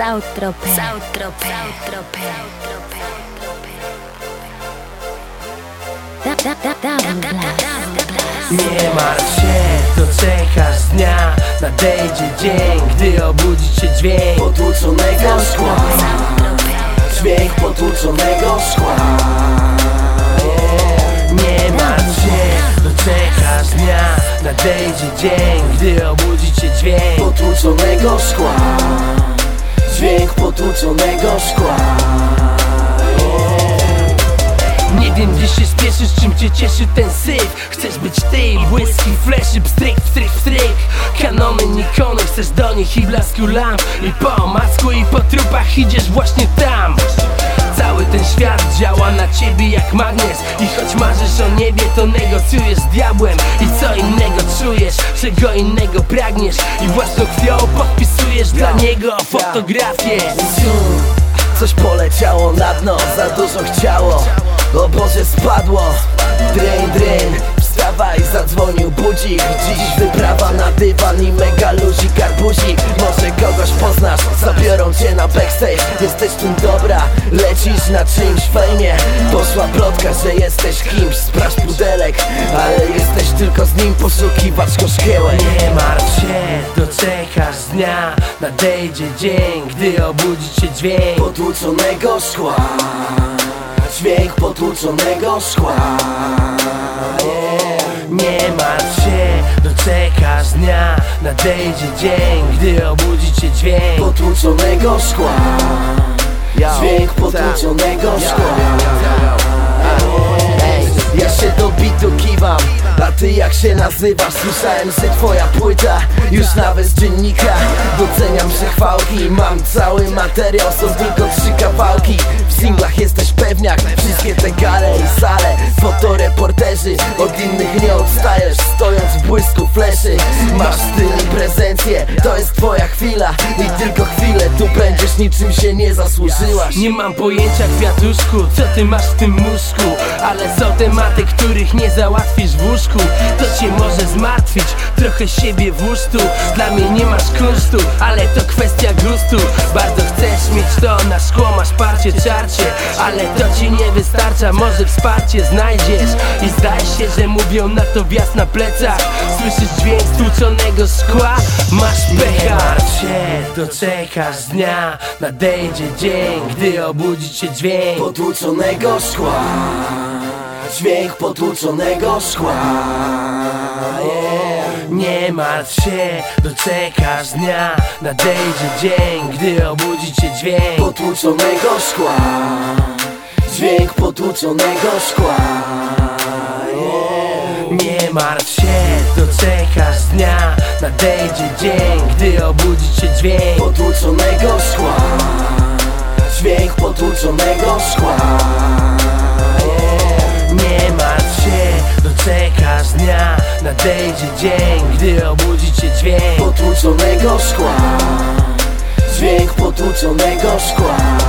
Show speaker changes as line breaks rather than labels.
Sautropę. Sautropę. Sautropę. Da, da, da, da, da, da,
Nie martw się, doczekasz dnia. Nadejdzie dzień, gdy obudzi cię dźwięk
Potłuczonego szkła. Dźwięk potłuczonego szkła.
Nie martw się, doczekasz dnia. Nadejdzie dzień, gdy obudzi cię dźwięk
Potłuczonego szkła Dźwięk potłuczonego szkła.
Nie wiem gdzie się spieszysz, czym cię cieszy ten syf. Chcesz być ty, błyski, fleszy, pstryk, pstryk, pstryk. Kanony, nikony, chcesz do nich i blasku lamp I po macku i po trupach idziesz właśnie tam Cały ten świat działa na ciebie jak magnes. I choć marzysz o niebie, to negocjujesz z diabłem. I co innego czujesz, czego innego pragniesz? I własną krwią podpisujesz dla niego fotografię.
Coś poleciało na dno, za dużo chciało. O Boże spadło. Drain, drain Wstawaj, zadzwonił budzik. Dziś wyprawa na dywan i mega luzik arbuzik Może kogoś zabiorą cię na backstage. Jesteś tym dobra, lecisz na czymś fejmie Poszła plotka, że jesteś kimś, sprawdź pudelek Ale jesteś tylko z nim poszukiwaczką szkiełek.
Nie martw się, doczekasz dnia Nadejdzie dzień, gdy obudzi cię dźwięk.
Potłuczonego szkła Dźwięk potłuczonego szkła.
Nie martw się, doczekasz dnia Nadejdzie dzień, gdy obudzi cię dźwięk.
Potłuczonego szkła. Dźwięk potłuczonego szkła ty jak się nazywasz? Słyszałem, że twoja płyta Już nawet z dziennika Doceniam przechwałki Mam cały materiał, są tylko trzy kawałki. W singlach jesteś pewniak Wszystkie te gale i sale. Fotoreporterzy Od innych nie odstajesz Stojąc w błysku fleszy. Masz styl i prezencję To jest twoja chwila. I tylko chwilę tu będziesz Niczym się nie zasłużyłaś.
Nie mam pojęcia kwiatuszku, co ty masz w tym mózgu Ale są tematy, których nie załatwisz w łóżku To cię może zmartwić, trochę siebie włóż tu Dla mnie nie masz kunsztu, ale to kwestia gustu. Bardzo chcesz mieć to, na szkło masz parcie, czarcie. Ale to ci nie wystarcza, może wsparcie znajdziesz. I zdaje się, że mówią na to wjazd na plecach. Słyszysz dźwięk stłuczonego szkła? Masz pecha. Się, doczekasz dnia. Nadejdzie dzień, gdy obudzi cię dźwięk.
Potłuczonego szkła Dźwięk potłuczonego szkła.
Nie martw się, doczekasz dnia. Nadejdzie dzień, gdy obudzi cię dźwięk
Potłuczonego szkła. Dźwięk potłuczonego szkła.
Nie martw się, doczekasz dnia. Nadejdzie dzień, gdy obudzi cię dźwięk
Potłuczonego szkła. Dźwięk potłuczonego szkła
się, doczekasz dnia. Nadejdzie dzień, gdy obudzi cię dźwięk
Potłuczonego szkła. Dźwięk potłuczonego szkła